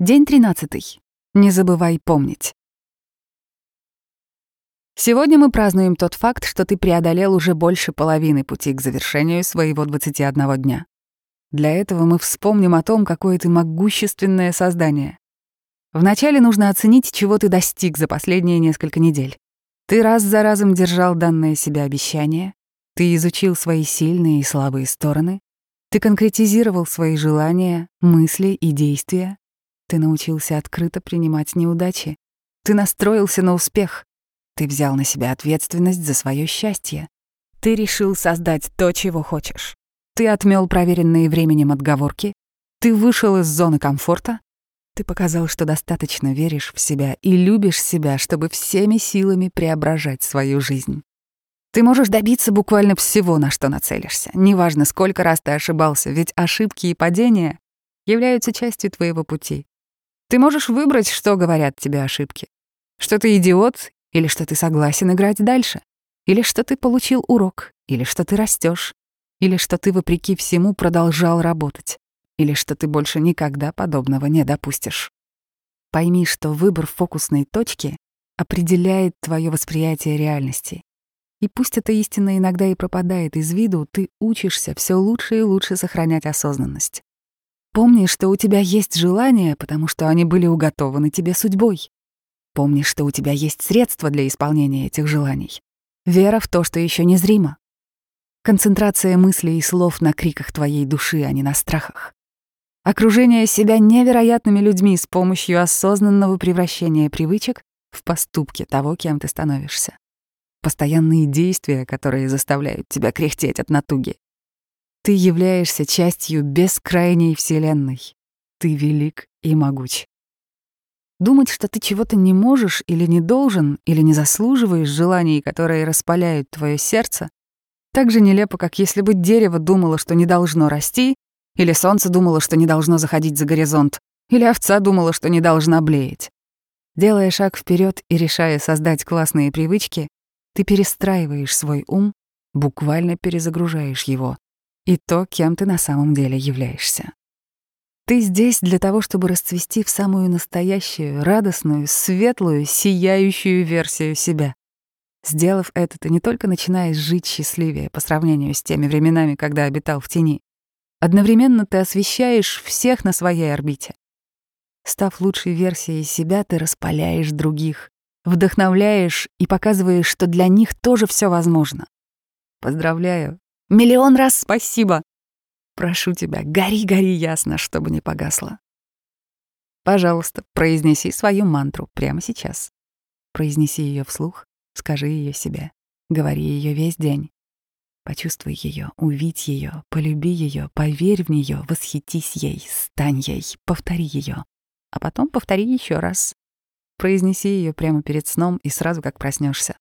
День тринадцатый. Не забывай помнить. Сегодня мы празднуем тот факт, что ты преодолел уже больше половины пути к завершению своего 21 дня. Для этого мы вспомним о том, какое ты могущественное создание. Вначале нужно оценить, чего ты достиг за последние несколько недель. Ты раз за разом держал данное себе обещание, ты изучил свои сильные и слабые стороны, ты конкретизировал свои желания, мысли и действия, ты научился открыто принимать неудачи. Ты настроился на успех. Ты взял на себя ответственность за свое счастье. Ты решил создать то, чего хочешь. Ты отмел проверенные временем отговорки. Ты вышел из зоны комфорта. Ты показал, что достаточно веришь в себя и любишь себя, чтобы всеми силами преображать свою жизнь. Ты можешь добиться буквально всего, на что нацелишься. Неважно, сколько раз ты ошибался, ведь ошибки и падения являются частью твоего пути. Ты можешь выбрать, что говорят тебе ошибки. Что ты идиот, или что ты согласен играть дальше. Или что ты получил урок, или что ты растешь, или что ты, вопреки всему, продолжал работать, или что ты больше никогда подобного не допустишь. Пойми, что выбор фокусной точки определяет твое восприятие реальности. И пусть эта истина иногда и пропадает из виду, ты учишься все лучше и лучше сохранять осознанность. Помни, что у тебя есть желания, потому что они были уготованы тебе судьбой. Помни, что у тебя есть средства для исполнения этих желаний. Вера в то, что еще незримо. Концентрация мыслей и слов на криках твоей души, а не на страхах. Окружение себя невероятными людьми с помощью осознанного превращения привычек в поступки того, кем ты становишься. Постоянные действия, которые заставляют тебя кряхтеть от натуги. Ты являешься частью бескрайней Вселенной. Ты велик и могуч. Думать, что ты чего-то не можешь или не должен, или не заслуживаешь желаний, которые распаляют твое сердце, так же нелепо, как если бы дерево думало, что не должно расти, или солнце думало, что не должно заходить за горизонт, или овца думала, что не должна блеять. Делая шаг вперед и решая создать классные привычки, ты перестраиваешь свой ум, буквально перезагружаешь его и то, кем ты на самом деле являешься. Ты здесь для того, чтобы расцвести в самую настоящую, радостную, светлую, сияющую версию себя. Сделав это, ты не только начинаешь жить счастливее по сравнению с теми временами, когда обитал в тени. Одновременно ты освещаешь всех на своей орбите. Став лучшей версией себя, ты распаляешь других, вдохновляешь и показываешь, что для них тоже все возможно. Поздравляю, Миллион раз спасибо. Прошу тебя, гори, гори ясно, чтобы не погасло. Пожалуйста, произнеси свою мантру прямо сейчас. Произнеси ее вслух, скажи ее себе, говори ее весь день. Почувствуй ее, увидь ее, полюби ее, поверь в нее, восхитись ей, стань ей, повтори ее, а потом повтори еще раз. Произнеси ее прямо перед сном и сразу как проснешься.